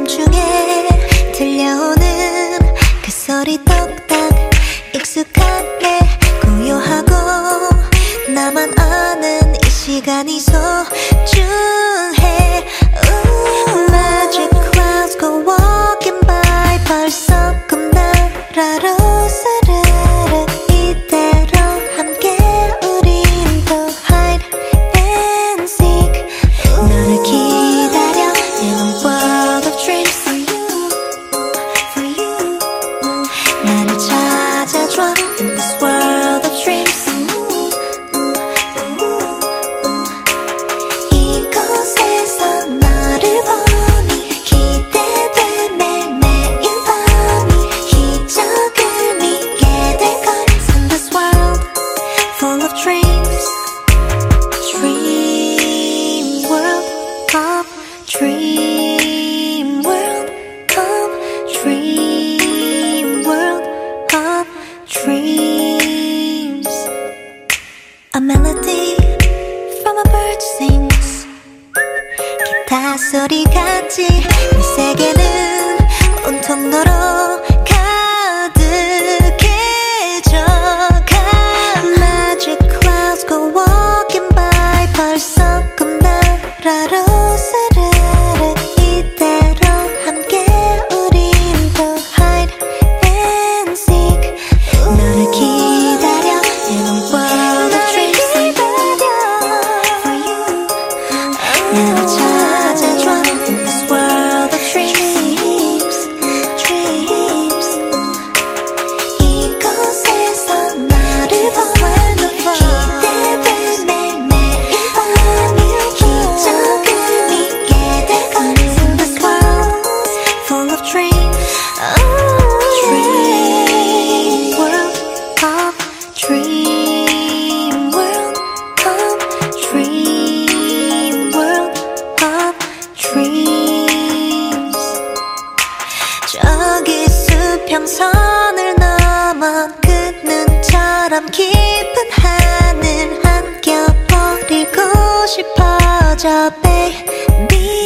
밤중에 들려오는 그 소리 똑딱 익숙하게 고요하고 나만 아는 이 시간이 소중해 Ooh. Magic clouds go walking by 벌써 그 꿈나라로 dream world of dream world of dreams A melody from a bird sings 기타 소리 같이 이 세계는 온통 너로 저기 수평선을 넘어 그 눈처럼 깊은 하늘 안겨버리고 싶어져 baby